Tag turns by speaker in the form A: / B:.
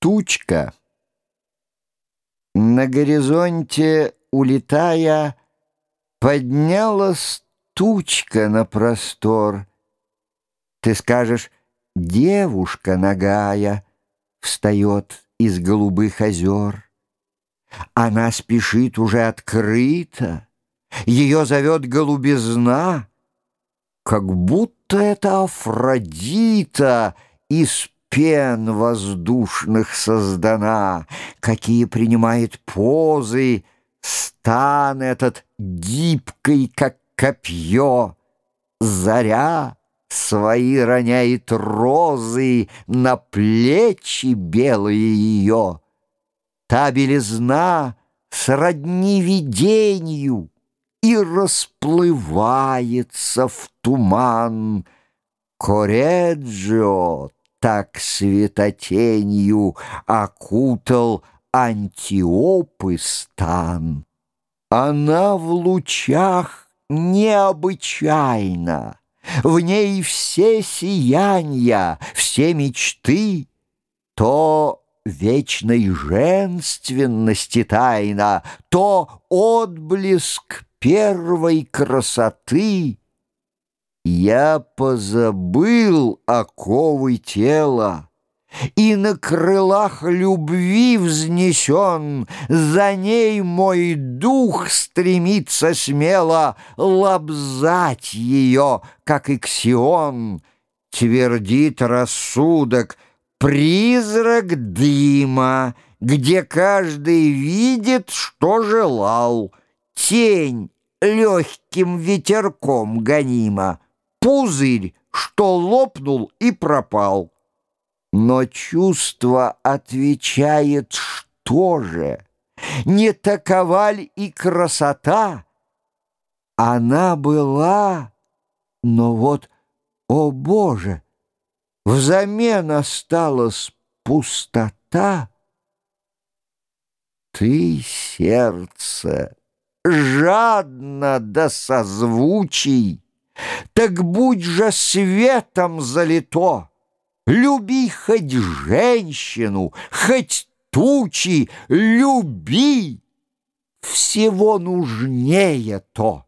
A: Тучка. На горизонте, улетая, Поднялась тучка на простор. Ты скажешь, девушка нагая Встает из голубых озер. Она спешит уже открыто, Ее зовет голубизна, Как будто это Афродита Из пен воздушных создана, Какие принимает позы, Стан этот гибкий, как копье, Заря свои роняет розы На плечи белые ее. Та белизна сродни видению И расплывается в туман. Кореджио так светотенью окутал Антиопы стан. Она в лучах необычайна, В ней все сияния, все мечты, То вечной женственности тайна, То отблеск первой красоты. Я позабыл оковы тела, и на крылах любви взнесен, За ней мой дух стремится смело Лобзать ее, как иксион. Твердит рассудок, призрак дыма, Где каждый видит, что желал. Тень легким ветерком гонима, Пузырь, что лопнул и пропал. Но чувство отвечает, что же? Не такова ли и красота? Она была, но вот, о Боже, взамен осталась пустота. Ты, сердце, жадно до созвучий, Так будь же светом залито. Люби хоть женщину, хоть тучи, люби. Всего нужнее то.